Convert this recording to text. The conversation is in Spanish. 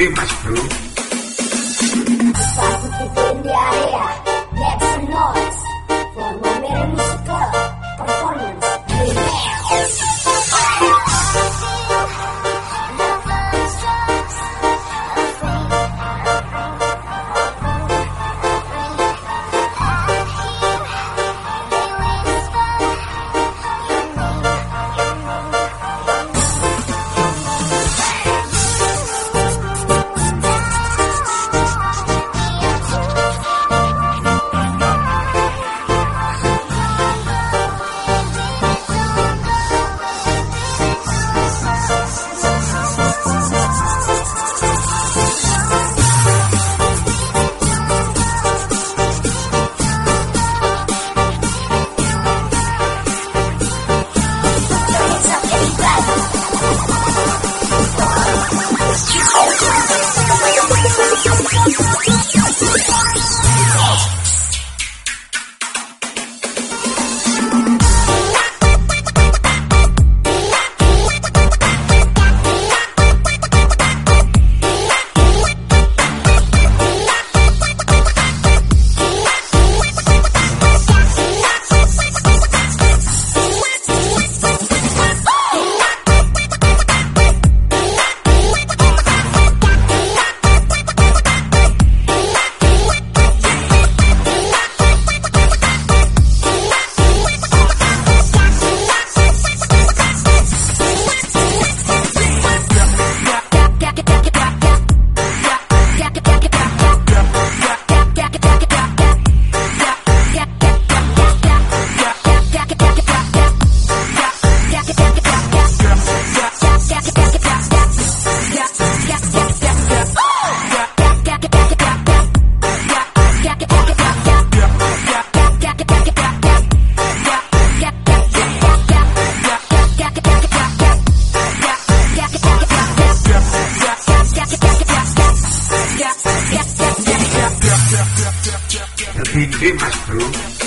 Bro Gede mas bro